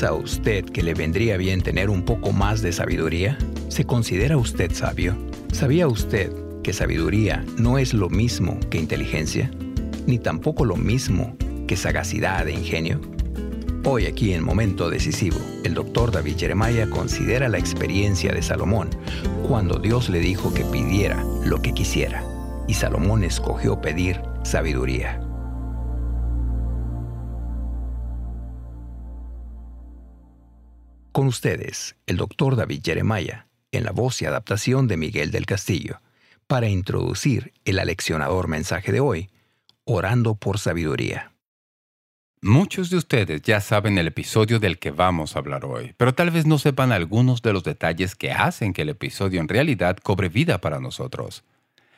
piensa usted que le vendría bien tener un poco más de sabiduría? ¿Se considera usted sabio? ¿Sabía usted que sabiduría no es lo mismo que inteligencia? Ni tampoco lo mismo que sagacidad e ingenio. Hoy aquí en Momento Decisivo, el doctor David Jeremiah considera la experiencia de Salomón cuando Dios le dijo que pidiera lo que quisiera y Salomón escogió pedir sabiduría. Con ustedes, el doctor David Jeremiah, en la voz y adaptación de Miguel del Castillo, para introducir el aleccionador mensaje de hoy, Orando por Sabiduría. Muchos de ustedes ya saben el episodio del que vamos a hablar hoy, pero tal vez no sepan algunos de los detalles que hacen que el episodio en realidad cobre vida para nosotros.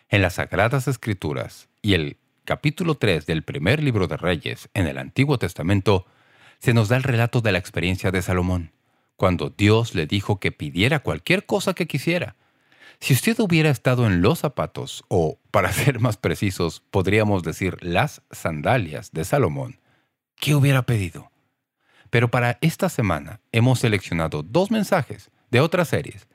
En las Sagradas Escrituras y el capítulo 3 del primer libro de Reyes en el Antiguo Testamento se nos da el relato de la experiencia de Salomón, cuando Dios le dijo que pidiera cualquier cosa que quisiera. Si usted hubiera estado en los zapatos, o para ser más precisos, podríamos decir las sandalias de Salomón, ¿qué hubiera pedido? Pero para esta semana hemos seleccionado dos mensajes de otras series.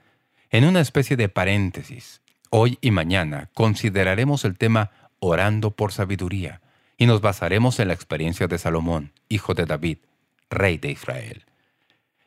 En una especie de paréntesis, hoy y mañana consideraremos el tema Orando por Sabiduría y nos basaremos en la experiencia de Salomón, hijo de David, rey de Israel.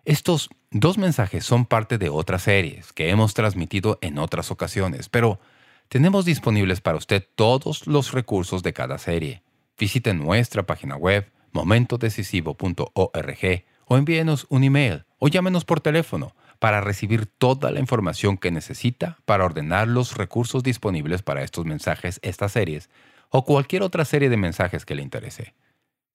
Estos dos mensajes son parte de otras series que hemos transmitido en otras ocasiones, pero tenemos disponibles para usted todos los recursos de cada serie. Visite nuestra página web momentodecisivo.org o envíenos un email o llámenos por teléfono para recibir toda la información que necesita para ordenar los recursos disponibles para estos mensajes, estas series o cualquier otra serie de mensajes que le interese.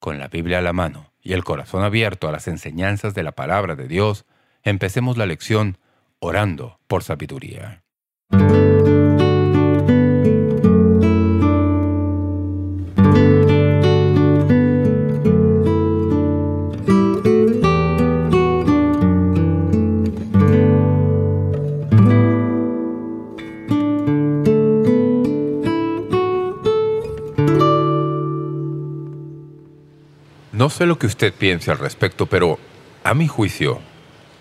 Con la Biblia a la mano y el corazón abierto a las enseñanzas de la palabra de Dios, empecemos la lección orando por sabiduría. No sé lo que usted piense al respecto, pero a mi juicio,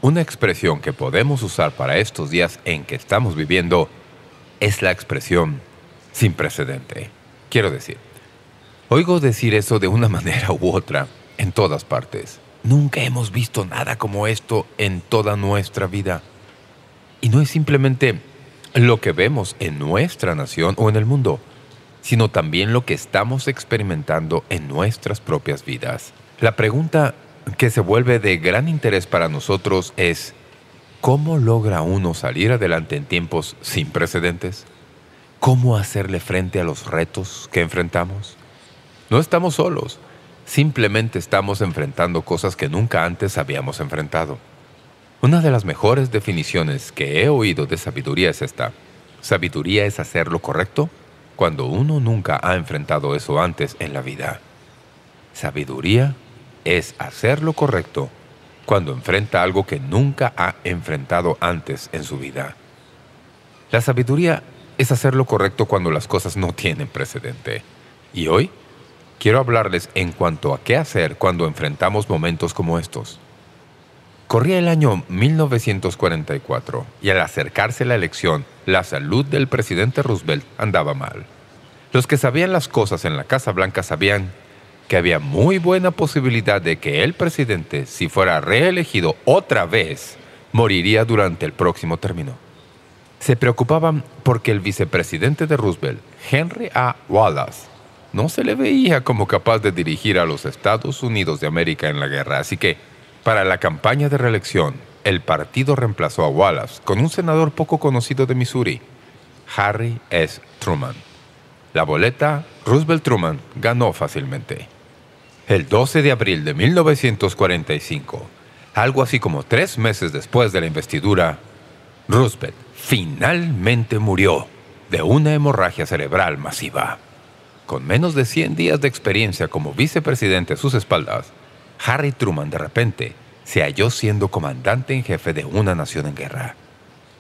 una expresión que podemos usar para estos días en que estamos viviendo es la expresión sin precedente. Quiero decir, oigo decir eso de una manera u otra en todas partes. Nunca hemos visto nada como esto en toda nuestra vida. Y no es simplemente lo que vemos en nuestra nación o en el mundo sino también lo que estamos experimentando en nuestras propias vidas. La pregunta que se vuelve de gran interés para nosotros es ¿cómo logra uno salir adelante en tiempos sin precedentes? ¿Cómo hacerle frente a los retos que enfrentamos? No estamos solos, simplemente estamos enfrentando cosas que nunca antes habíamos enfrentado. Una de las mejores definiciones que he oído de sabiduría es esta. Sabiduría es hacer lo correcto cuando uno nunca ha enfrentado eso antes en la vida. Sabiduría es hacer lo correcto cuando enfrenta algo que nunca ha enfrentado antes en su vida. La sabiduría es hacer lo correcto cuando las cosas no tienen precedente. Y hoy quiero hablarles en cuanto a qué hacer cuando enfrentamos momentos como estos. Corría el año 1944 y al acercarse la elección, la salud del presidente Roosevelt andaba mal. Los que sabían las cosas en la Casa Blanca sabían que había muy buena posibilidad de que el presidente, si fuera reelegido otra vez, moriría durante el próximo término. Se preocupaban porque el vicepresidente de Roosevelt, Henry A. Wallace, no se le veía como capaz de dirigir a los Estados Unidos de América en la guerra, así que para la campaña de reelección, el partido reemplazó a Wallace con un senador poco conocido de Missouri, Harry S. Truman. La boleta Roosevelt-Truman ganó fácilmente. El 12 de abril de 1945, algo así como tres meses después de la investidura, Roosevelt finalmente murió de una hemorragia cerebral masiva. Con menos de 100 días de experiencia como vicepresidente a sus espaldas, Harry Truman de repente se halló siendo comandante en jefe de una nación en guerra.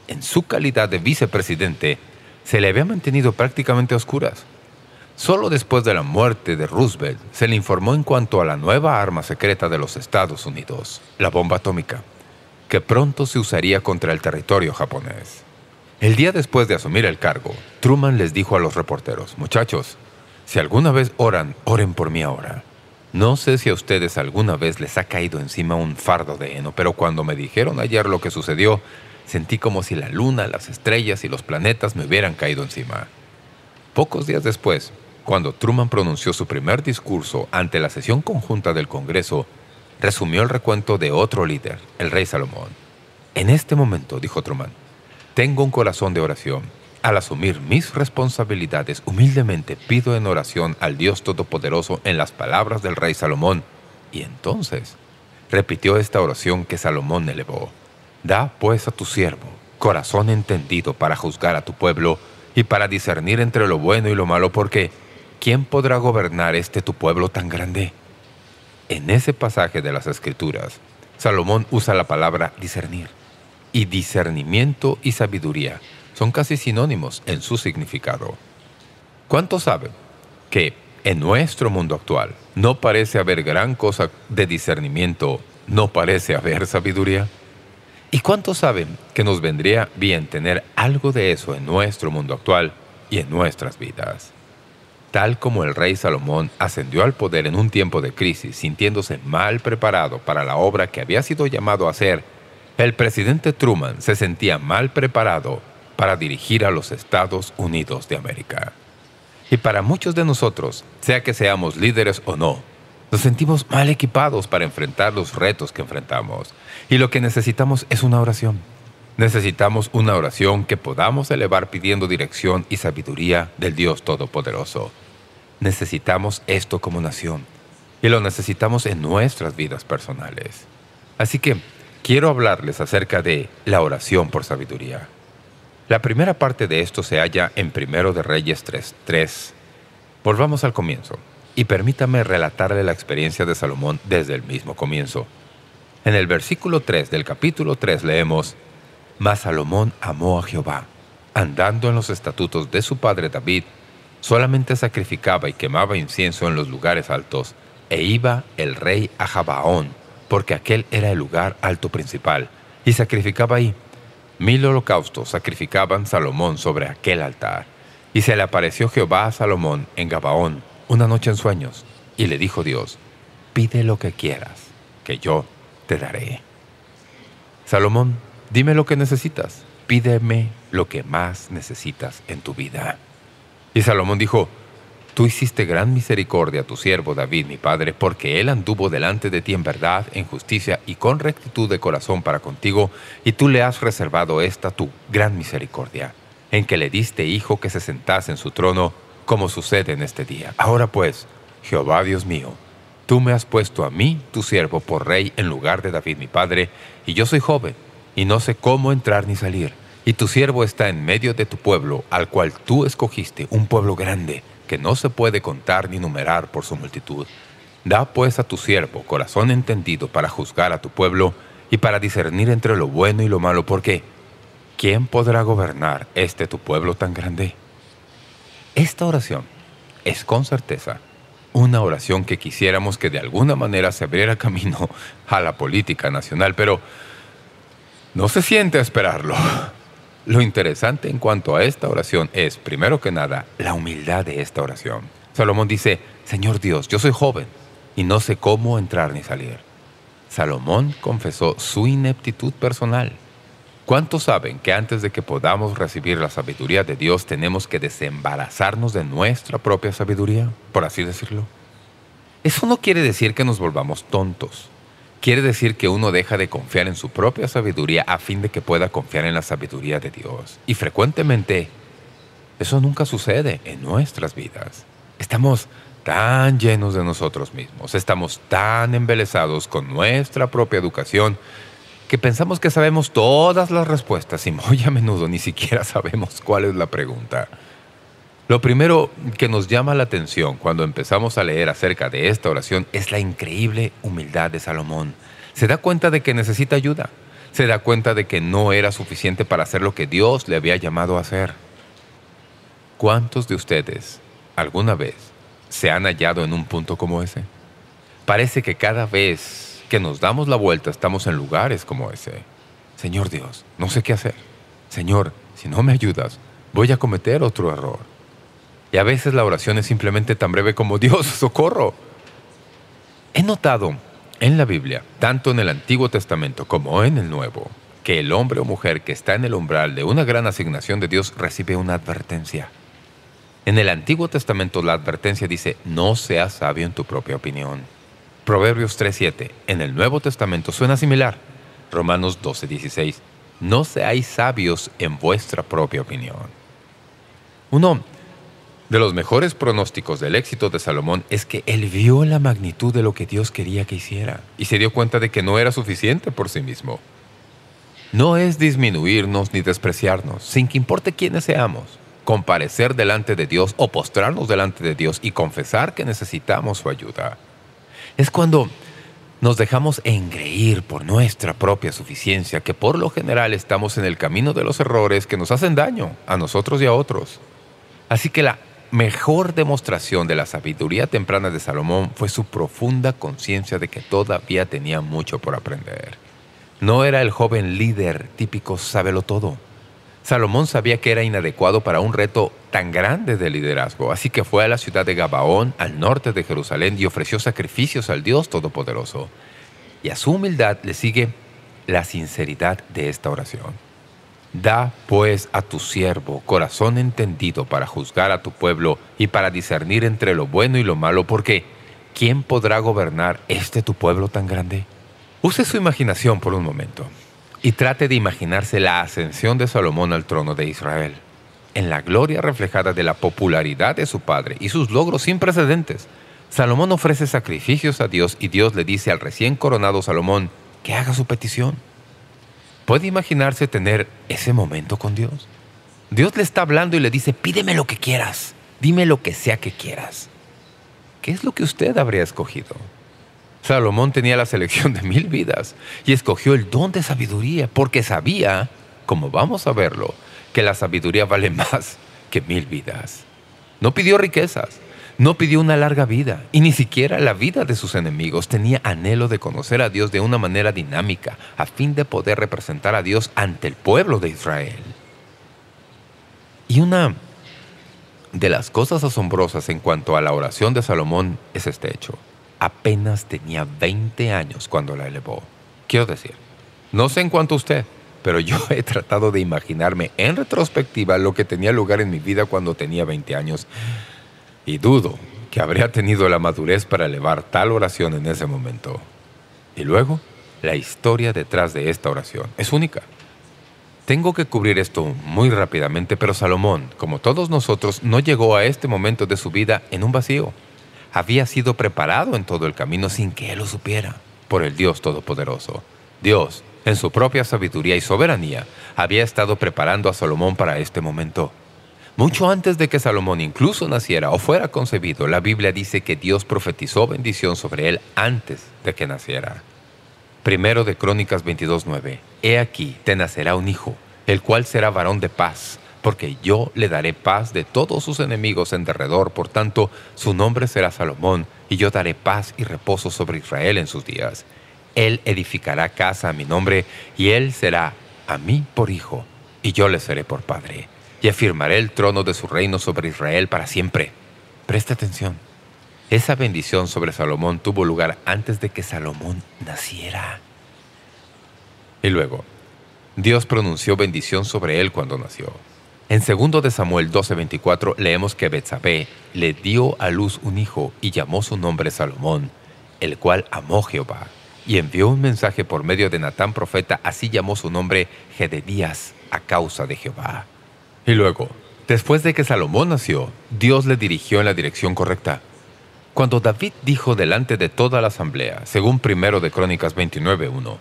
En su calidad de vicepresidente, se le había mantenido prácticamente a oscuras. Solo después de la muerte de Roosevelt se le informó en cuanto a la nueva arma secreta de los Estados Unidos, la bomba atómica, que pronto se usaría contra el territorio japonés. El día después de asumir el cargo, Truman les dijo a los reporteros, «Muchachos, si alguna vez oran, oren por mí ahora. No sé si a ustedes alguna vez les ha caído encima un fardo de heno, pero cuando me dijeron ayer lo que sucedió, sentí como si la luna, las estrellas y los planetas me hubieran caído encima». Pocos días después, cuando Truman pronunció su primer discurso ante la sesión conjunta del Congreso, resumió el recuento de otro líder, el rey Salomón. En este momento, dijo Truman, tengo un corazón de oración. Al asumir mis responsabilidades, humildemente pido en oración al Dios Todopoderoso en las palabras del rey Salomón. Y entonces repitió esta oración que Salomón elevó. Da pues a tu siervo corazón entendido para juzgar a tu pueblo y para discernir entre lo bueno y lo malo, porque ¿quién podrá gobernar este tu pueblo tan grande? En ese pasaje de las Escrituras, Salomón usa la palabra discernir. Y discernimiento y sabiduría son casi sinónimos en su significado. ¿Cuántos saben que en nuestro mundo actual no parece haber gran cosa de discernimiento, no parece haber sabiduría? ¿Y cuántos saben que nos vendría bien tener algo de eso en nuestro mundo actual y en nuestras vidas? Tal como el rey Salomón ascendió al poder en un tiempo de crisis, sintiéndose mal preparado para la obra que había sido llamado a hacer, el presidente Truman se sentía mal preparado para dirigir a los Estados Unidos de América. Y para muchos de nosotros, sea que seamos líderes o no, nos sentimos mal equipados para enfrentar los retos que enfrentamos. Y lo que necesitamos es una oración. Necesitamos una oración que podamos elevar pidiendo dirección y sabiduría del Dios Todopoderoso. Necesitamos esto como nación y lo necesitamos en nuestras vidas personales. Así que quiero hablarles acerca de la oración por sabiduría. La primera parte de esto se halla en Primero de Reyes 3.3. Volvamos al comienzo y permítame relatarle la experiencia de Salomón desde el mismo comienzo. En el versículo 3 del capítulo 3 leemos, Mas Salomón amó a Jehová, andando en los estatutos de su padre David, solamente sacrificaba y quemaba incienso en los lugares altos, e iba el rey a Jabaón, porque aquel era el lugar alto principal, y sacrificaba ahí. Mil holocaustos sacrificaban Salomón sobre aquel altar. Y se le apareció Jehová a Salomón en Gabaón una noche en sueños, y le dijo Dios, pide lo que quieras, que yo te daré. Salomón, dime lo que necesitas, pídeme lo que más necesitas en tu vida. Y Salomón dijo, Tú hiciste gran misericordia a tu siervo David, mi padre, porque él anduvo delante de ti en verdad, en justicia y con rectitud de corazón para contigo, y tú le has reservado esta tu gran misericordia, en que le diste hijo que se sentase en su trono, como sucede en este día. Ahora pues, Jehová Dios mío, tú me has puesto a mí, tu siervo, por rey en lugar de David mi padre, y yo soy joven, y no sé cómo entrar ni salir. Y tu siervo está en medio de tu pueblo, al cual tú escogiste, un pueblo grande, que no se puede contar ni numerar por su multitud. Da pues a tu siervo corazón entendido para juzgar a tu pueblo y para discernir entre lo bueno y lo malo, porque ¿quién podrá gobernar este tu pueblo tan grande? Esta oración es con certeza una oración que quisiéramos que de alguna manera se abriera camino a la política nacional, pero no se siente a esperarlo. Lo interesante en cuanto a esta oración es, primero que nada, la humildad de esta oración. Salomón dice, Señor Dios, yo soy joven y no sé cómo entrar ni salir. Salomón confesó su ineptitud personal. ¿Cuántos saben que antes de que podamos recibir la sabiduría de Dios tenemos que desembarazarnos de nuestra propia sabiduría, por así decirlo? Eso no quiere decir que nos volvamos tontos quiere decir que uno deja de confiar en su propia sabiduría a fin de que pueda confiar en la sabiduría de Dios. Y frecuentemente, eso nunca sucede en nuestras vidas. Estamos tan llenos de nosotros mismos, estamos tan embelesados con nuestra propia educación que pensamos que sabemos todas las respuestas y muy a menudo ni siquiera sabemos cuál es la pregunta. Lo primero que nos llama la atención cuando empezamos a leer acerca de esta oración es la increíble humildad de Salomón. Se da cuenta de que necesita ayuda. Se da cuenta de que no era suficiente para hacer lo que Dios le había llamado a hacer. ¿Cuántos de ustedes ¿Alguna vez se han hallado en un punto como ese? Parece que cada vez que nos damos la vuelta estamos en lugares como ese. Señor Dios, no sé qué hacer. Señor, si no me ayudas, voy a cometer otro error. Y a veces la oración es simplemente tan breve como Dios, socorro. He notado en la Biblia, tanto en el Antiguo Testamento como en el Nuevo, que el hombre o mujer que está en el umbral de una gran asignación de Dios recibe una advertencia. En el Antiguo Testamento la advertencia dice, no seas sabio en tu propia opinión. Proverbios 3.7. En el Nuevo Testamento suena similar. Romanos 12.16. No seáis sabios en vuestra propia opinión. Uno de los mejores pronósticos del éxito de Salomón es que él vio la magnitud de lo que Dios quería que hiciera y se dio cuenta de que no era suficiente por sí mismo. No es disminuirnos ni despreciarnos, sin que importe quiénes seamos comparecer delante de Dios o postrarnos delante de Dios y confesar que necesitamos su ayuda. Es cuando nos dejamos engreír por nuestra propia suficiencia, que por lo general estamos en el camino de los errores que nos hacen daño a nosotros y a otros. Así que la mejor demostración de la sabiduría temprana de Salomón fue su profunda conciencia de que todavía tenía mucho por aprender. No era el joven líder típico sábelo todo. Salomón sabía que era inadecuado para un reto tan grande de liderazgo, así que fue a la ciudad de Gabaón, al norte de Jerusalén, y ofreció sacrificios al Dios Todopoderoso. Y a su humildad le sigue la sinceridad de esta oración. Da, pues, a tu siervo corazón entendido para juzgar a tu pueblo y para discernir entre lo bueno y lo malo, porque ¿quién podrá gobernar este tu pueblo tan grande? Use su imaginación por un momento y trate de imaginarse la ascensión de Salomón al trono de Israel. En la gloria reflejada de la popularidad de su padre y sus logros sin precedentes, Salomón ofrece sacrificios a Dios y Dios le dice al recién coronado Salomón que haga su petición. ¿Puede imaginarse tener ese momento con Dios? Dios le está hablando y le dice, pídeme lo que quieras, dime lo que sea que quieras. ¿Qué es lo que usted habría escogido? Salomón tenía la selección de mil vidas y escogió el don de sabiduría porque sabía, como vamos a verlo, que la sabiduría vale más que mil vidas. No pidió riquezas, no pidió una larga vida y ni siquiera la vida de sus enemigos. Tenía anhelo de conocer a Dios de una manera dinámica a fin de poder representar a Dios ante el pueblo de Israel. Y una de las cosas asombrosas en cuanto a la oración de Salomón es este hecho apenas tenía 20 años cuando la elevó. Quiero decir, no sé en cuanto a usted, pero yo he tratado de imaginarme en retrospectiva lo que tenía lugar en mi vida cuando tenía 20 años y dudo que habría tenido la madurez para elevar tal oración en ese momento. Y luego, la historia detrás de esta oración es única. Tengo que cubrir esto muy rápidamente, pero Salomón, como todos nosotros, no llegó a este momento de su vida en un vacío había sido preparado en todo el camino sin que él lo supiera, por el Dios Todopoderoso. Dios, en su propia sabiduría y soberanía, había estado preparando a Salomón para este momento. Mucho antes de que Salomón incluso naciera o fuera concebido, la Biblia dice que Dios profetizó bendición sobre él antes de que naciera. Primero de Crónicas 22.9 He aquí, te nacerá un hijo, el cual será varón de paz, porque yo le daré paz de todos sus enemigos en derredor, por tanto, su nombre será Salomón, y yo daré paz y reposo sobre Israel en sus días. Él edificará casa a mi nombre, y él será a mí por hijo, y yo le seré por padre, y afirmaré el trono de su reino sobre Israel para siempre. Presta atención. Esa bendición sobre Salomón tuvo lugar antes de que Salomón naciera. Y luego, Dios pronunció bendición sobre él cuando nació. En 2 de Samuel 12:24 leemos que Betsabé le dio a luz un hijo y llamó su nombre Salomón, el cual amó Jehová, y envió un mensaje por medio de Natán profeta, así llamó su nombre Gededías a causa de Jehová. Y luego, después de que Salomón nació, Dios le dirigió en la dirección correcta. Cuando David dijo delante de toda la asamblea, según primero de Crónicas 29.1,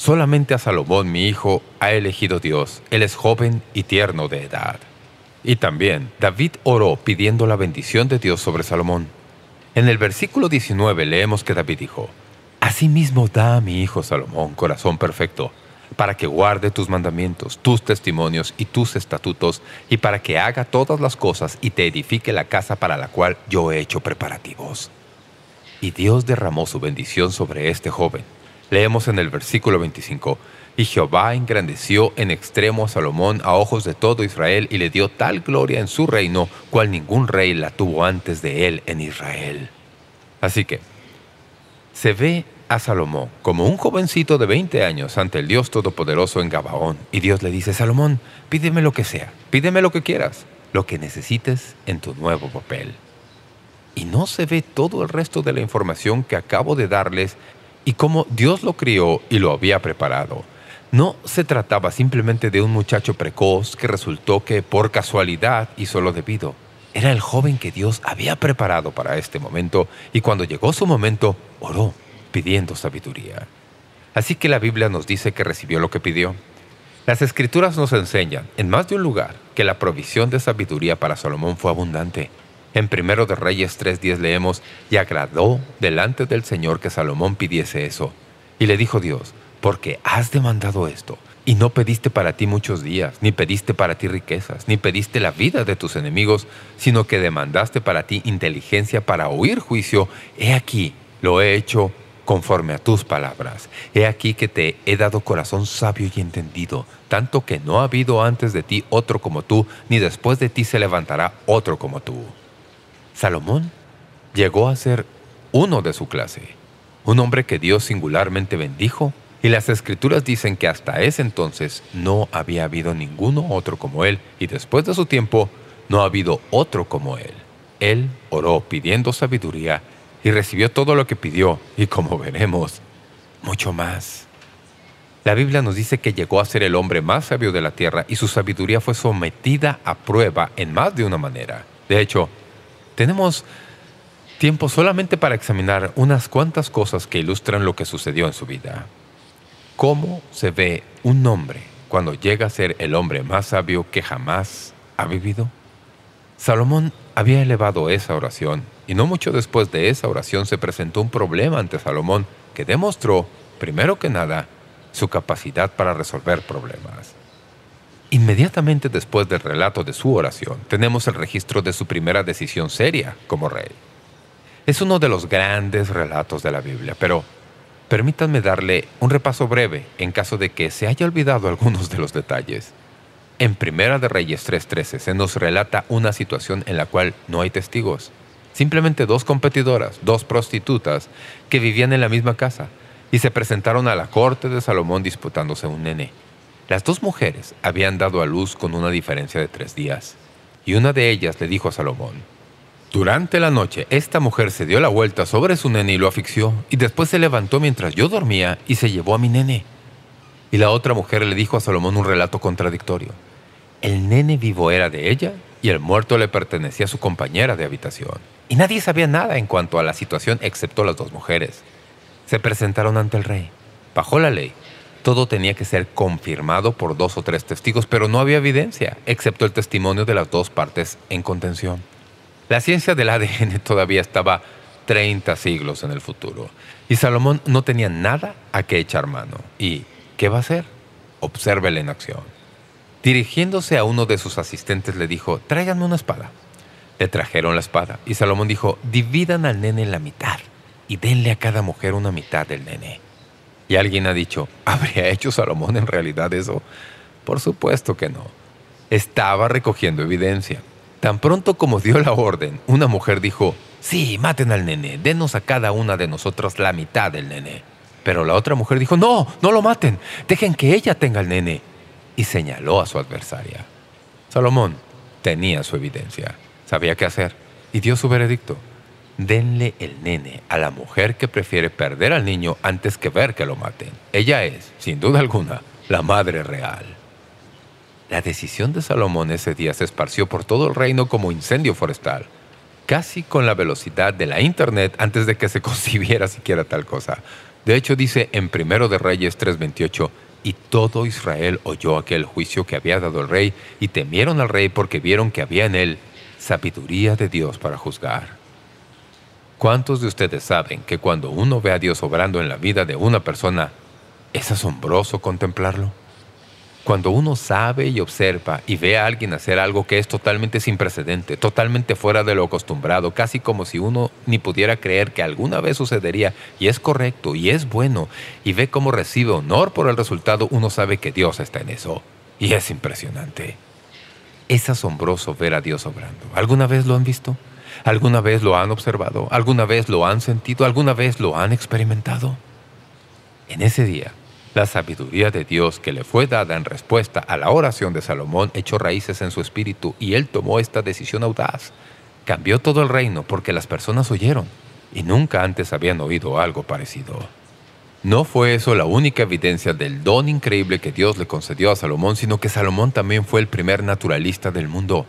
Solamente a Salomón, mi hijo, ha elegido Dios. Él es joven y tierno de edad. Y también David oró pidiendo la bendición de Dios sobre Salomón. En el versículo 19 leemos que David dijo, Asimismo da a mi hijo Salomón corazón perfecto, para que guarde tus mandamientos, tus testimonios y tus estatutos, y para que haga todas las cosas y te edifique la casa para la cual yo he hecho preparativos. Y Dios derramó su bendición sobre este joven. Leemos en el versículo 25, Y Jehová engrandeció en extremo a Salomón a ojos de todo Israel y le dio tal gloria en su reino, cual ningún rey la tuvo antes de él en Israel. Así que, se ve a Salomón como un jovencito de 20 años ante el Dios Todopoderoso en Gabaón. Y Dios le dice, Salomón, pídeme lo que sea, pídeme lo que quieras, lo que necesites en tu nuevo papel. Y no se ve todo el resto de la información que acabo de darles y cómo Dios lo crió y lo había preparado. No se trataba simplemente de un muchacho precoz que resultó que por casualidad hizo lo debido. Era el joven que Dios había preparado para este momento y cuando llegó su momento, oró pidiendo sabiduría. Así que la Biblia nos dice que recibió lo que pidió. Las Escrituras nos enseñan, en más de un lugar, que la provisión de sabiduría para Salomón fue abundante. En Primero de Reyes 3.10 leemos, «Y agradó delante del Señor que Salomón pidiese eso. Y le dijo Dios, «Porque has demandado esto, y no pediste para ti muchos días, ni pediste para ti riquezas, ni pediste la vida de tus enemigos, sino que demandaste para ti inteligencia para oír juicio, he aquí, lo he hecho conforme a tus palabras. He aquí que te he dado corazón sabio y entendido, tanto que no ha habido antes de ti otro como tú, ni después de ti se levantará otro como tú. Salomón llegó a ser uno de su clase, un hombre que Dios singularmente bendijo, y las Escrituras dicen que hasta ese entonces no había habido ninguno otro como él, y después de su tiempo no ha habido otro como él. Él oró pidiendo sabiduría y recibió todo lo que pidió, y como veremos, mucho más. La Biblia nos dice que llegó a ser el hombre más sabio de la tierra y su sabiduría fue sometida a prueba en más de una manera. De hecho, tenemos tiempo solamente para examinar unas cuantas cosas que ilustran lo que sucedió en su vida. ¿Cómo se ve un hombre cuando llega a ser el hombre más sabio que jamás ha vivido? Salomón había elevado esa oración y no mucho después de esa oración se presentó un problema ante Salomón que demostró, primero que nada, su capacidad para resolver problemas. Inmediatamente después del relato de su oración, tenemos el registro de su primera decisión seria como rey. Es uno de los grandes relatos de la Biblia, pero permítanme darle un repaso breve en caso de que se haya olvidado algunos de los detalles. En Primera de Reyes 3.13 se nos relata una situación en la cual no hay testigos. Simplemente dos competidoras, dos prostitutas, que vivían en la misma casa y se presentaron a la corte de Salomón disputándose un nene. Las dos mujeres habían dado a luz con una diferencia de tres días, y una de ellas le dijo a Salomón, «Durante la noche, esta mujer se dio la vuelta sobre su nene y lo asfixió, y después se levantó mientras yo dormía y se llevó a mi nene». Y la otra mujer le dijo a Salomón un relato contradictorio. El nene vivo era de ella y el muerto le pertenecía a su compañera de habitación. Y nadie sabía nada en cuanto a la situación excepto las dos mujeres. Se presentaron ante el rey. Bajo la ley, todo tenía que ser confirmado por dos o tres testigos, pero no había evidencia, excepto el testimonio de las dos partes en contención. La ciencia del ADN todavía estaba 30 siglos en el futuro, y Salomón no tenía nada a qué echar mano. ¿Y qué va a hacer? Obsérvela en acción. Dirigiéndose a uno de sus asistentes le dijo, tráiganme una espada. Le trajeron la espada y Salomón dijo, dividan al nene en la mitad y denle a cada mujer una mitad del nene. Y alguien ha dicho, ¿habría hecho Salomón en realidad eso? Por supuesto que no. Estaba recogiendo evidencia. Tan pronto como dio la orden, una mujer dijo, sí, maten al nene, denos a cada una de nosotras la mitad del nene. Pero la otra mujer dijo, no, no lo maten, dejen que ella tenga el nene. Y señaló a su adversaria. Salomón tenía su evidencia. Sabía qué hacer y dio su veredicto. Denle el nene a la mujer que prefiere perder al niño antes que ver que lo maten. Ella es, sin duda alguna, la madre real. La decisión de Salomón ese día se esparció por todo el reino como incendio forestal, casi con la velocidad de la Internet antes de que se concibiera siquiera tal cosa. De hecho, dice en Primero de Reyes 3.28, y todo Israel oyó aquel juicio que había dado el rey, y temieron al rey porque vieron que había en él sabiduría de Dios para juzgar. ¿Cuántos de ustedes saben que cuando uno ve a Dios obrando en la vida de una persona, ¿Es asombroso contemplarlo? Cuando uno sabe y observa y ve a alguien hacer algo que es totalmente sin precedente, totalmente fuera de lo acostumbrado, casi como si uno ni pudiera creer que alguna vez sucedería, y es correcto y es bueno, y ve cómo recibe honor por el resultado, uno sabe que Dios está en eso. Y es impresionante. Es asombroso ver a Dios obrando. ¿Alguna vez lo han visto? ¿Alguna vez lo han observado? ¿Alguna vez lo han sentido? ¿Alguna vez lo han experimentado? En ese día, la sabiduría de Dios que le fue dada en respuesta a la oración de Salomón echó raíces en su espíritu y él tomó esta decisión audaz. Cambió todo el reino porque las personas oyeron y nunca antes habían oído algo parecido. No fue eso la única evidencia del don increíble que Dios le concedió a Salomón, sino que Salomón también fue el primer naturalista del mundo.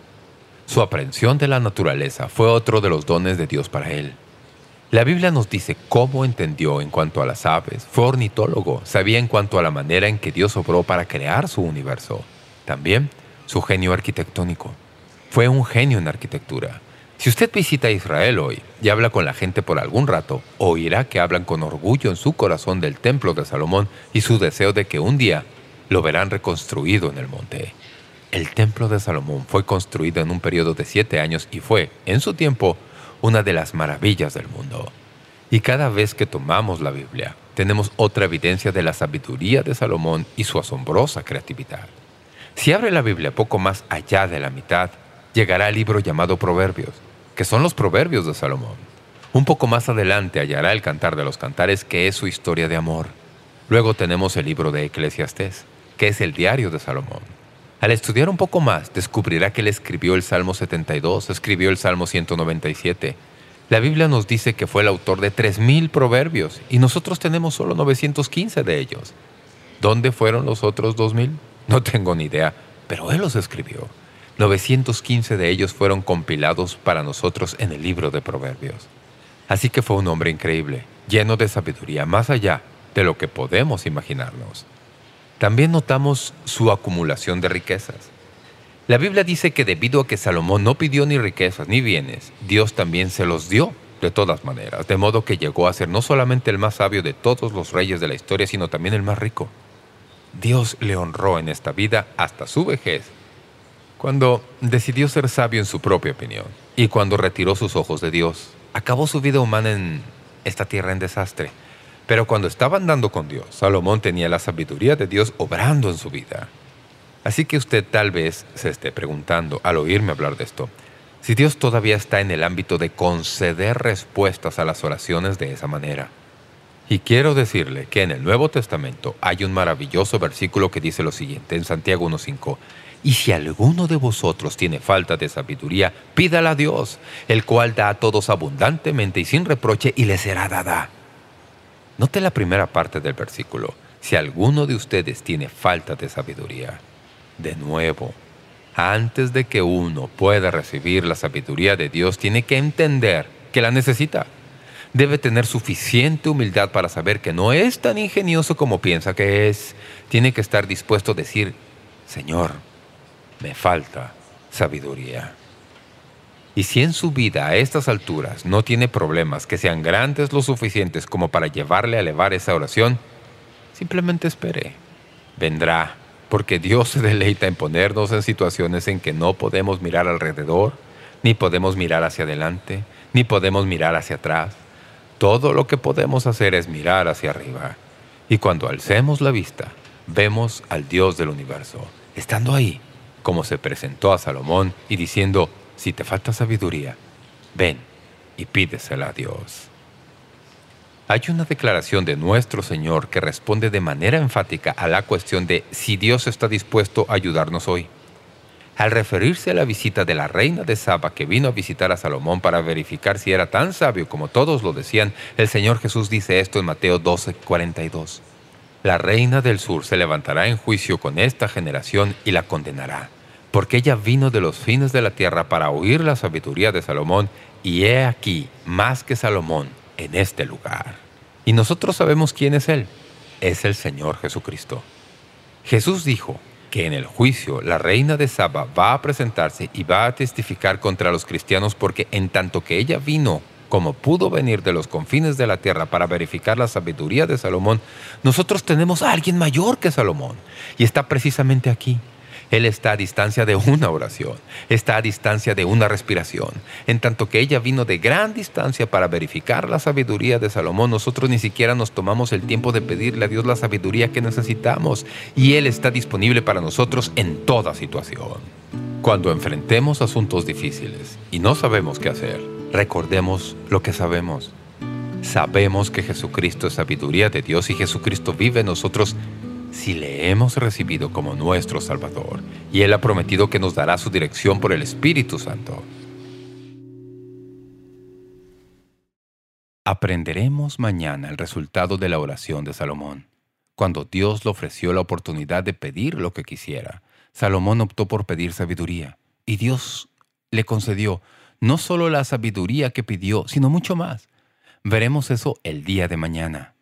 Su aprehensión de la naturaleza fue otro de los dones de Dios para él. La Biblia nos dice cómo entendió en cuanto a las aves. Fue ornitólogo, sabía en cuanto a la manera en que Dios obró para crear su universo. También su genio arquitectónico. Fue un genio en arquitectura. Si usted visita Israel hoy y habla con la gente por algún rato, oirá que hablan con orgullo en su corazón del templo de Salomón y su deseo de que un día lo verán reconstruido en el monte. El templo de Salomón fue construido en un periodo de siete años y fue, en su tiempo, una de las maravillas del mundo. Y cada vez que tomamos la Biblia, tenemos otra evidencia de la sabiduría de Salomón y su asombrosa creatividad. Si abre la Biblia poco más allá de la mitad, llegará al libro llamado Proverbios, que son los Proverbios de Salomón. Un poco más adelante hallará el Cantar de los Cantares, que es su historia de amor. Luego tenemos el libro de Eclesiastés, que es el diario de Salomón. Al estudiar un poco más, descubrirá que él escribió el Salmo 72, escribió el Salmo 197. La Biblia nos dice que fue el autor de 3.000 proverbios y nosotros tenemos solo 915 de ellos. ¿Dónde fueron los otros 2.000? No tengo ni idea, pero él los escribió. 915 de ellos fueron compilados para nosotros en el libro de Proverbios. Así que fue un hombre increíble, lleno de sabiduría, más allá de lo que podemos imaginarnos. También notamos su acumulación de riquezas. La Biblia dice que debido a que Salomón no pidió ni riquezas ni bienes, Dios también se los dio de todas maneras, de modo que llegó a ser no solamente el más sabio de todos los reyes de la historia, sino también el más rico. Dios le honró en esta vida hasta su vejez, cuando decidió ser sabio en su propia opinión, y cuando retiró sus ojos de Dios, acabó su vida humana en esta tierra en desastre, pero cuando estaba andando con Dios, Salomón tenía la sabiduría de Dios obrando en su vida. Así que usted tal vez se esté preguntando, al oírme hablar de esto, si Dios todavía está en el ámbito de conceder respuestas a las oraciones de esa manera. Y quiero decirle que en el Nuevo Testamento hay un maravilloso versículo que dice lo siguiente, en Santiago 1.5, «Y si alguno de vosotros tiene falta de sabiduría, pídala a Dios, el cual da a todos abundantemente y sin reproche, y le será dada». Note la primera parte del versículo. Si alguno de ustedes tiene falta de sabiduría. De nuevo, antes de que uno pueda recibir la sabiduría de Dios, tiene que entender que la necesita. Debe tener suficiente humildad para saber que no es tan ingenioso como piensa que es. Tiene que estar dispuesto a decir, Señor, me falta sabiduría. Y si en su vida a estas alturas no tiene problemas que sean grandes lo suficientes como para llevarle a elevar esa oración, simplemente espere. Vendrá, porque Dios se deleita en ponernos en situaciones en que no podemos mirar alrededor, ni podemos mirar hacia adelante, ni podemos mirar hacia atrás. Todo lo que podemos hacer es mirar hacia arriba. Y cuando alcemos la vista, vemos al Dios del universo, estando ahí, como se presentó a Salomón y diciendo, si te falta sabiduría, ven y pídesela a Dios. Hay una declaración de nuestro Señor que responde de manera enfática a la cuestión de si Dios está dispuesto a ayudarnos hoy. Al referirse a la visita de la reina de Saba que vino a visitar a Salomón para verificar si era tan sabio como todos lo decían, el Señor Jesús dice esto en Mateo 12, 42. La reina del sur se levantará en juicio con esta generación y la condenará porque ella vino de los fines de la tierra para oír la sabiduría de Salomón, y he aquí más que Salomón en este lugar. Y nosotros sabemos quién es Él. Es el Señor Jesucristo. Jesús dijo que en el juicio la reina de Saba va a presentarse y va a testificar contra los cristianos porque en tanto que ella vino como pudo venir de los confines de la tierra para verificar la sabiduría de Salomón, nosotros tenemos a alguien mayor que Salomón. Y está precisamente aquí. Él está a distancia de una oración, está a distancia de una respiración. En tanto que ella vino de gran distancia para verificar la sabiduría de Salomón, nosotros ni siquiera nos tomamos el tiempo de pedirle a Dios la sabiduría que necesitamos. Y Él está disponible para nosotros en toda situación. Cuando enfrentemos asuntos difíciles y no sabemos qué hacer, recordemos lo que sabemos. Sabemos que Jesucristo es sabiduría de Dios y Jesucristo vive en nosotros si le hemos recibido como nuestro Salvador, y Él ha prometido que nos dará su dirección por el Espíritu Santo. Aprenderemos mañana el resultado de la oración de Salomón. Cuando Dios le ofreció la oportunidad de pedir lo que quisiera, Salomón optó por pedir sabiduría, y Dios le concedió no solo la sabiduría que pidió, sino mucho más. Veremos eso el día de mañana.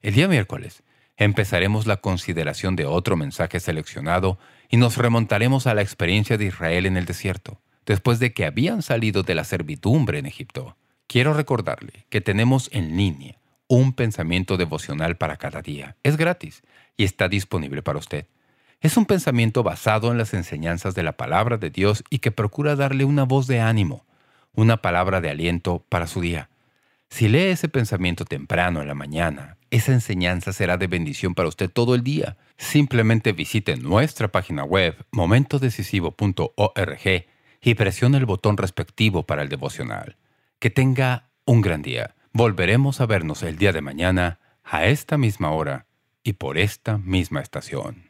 El día miércoles empezaremos la consideración de otro mensaje seleccionado y nos remontaremos a la experiencia de Israel en el desierto, después de que habían salido de la servidumbre en Egipto. Quiero recordarle que tenemos en línea un pensamiento devocional para cada día. Es gratis y está disponible para usted. Es un pensamiento basado en las enseñanzas de la palabra de Dios y que procura darle una voz de ánimo, una palabra de aliento para su día. Si lee ese pensamiento temprano en la mañana, esa enseñanza será de bendición para usted todo el día. Simplemente visite nuestra página web momentodecisivo.org y presione el botón respectivo para el devocional. Que tenga un gran día. Volveremos a vernos el día de mañana a esta misma hora y por esta misma estación.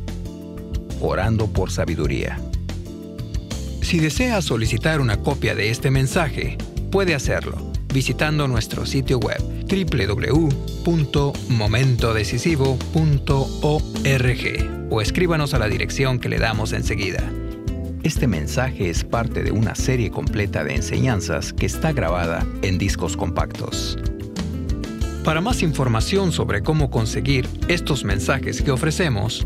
Orando por Sabiduría. Si desea solicitar una copia de este mensaje, puede hacerlo visitando nuestro sitio web www.momentodecisivo.org o escríbanos a la dirección que le damos enseguida. Este mensaje es parte de una serie completa de enseñanzas que está grabada en discos compactos. Para más información sobre cómo conseguir estos mensajes que ofrecemos,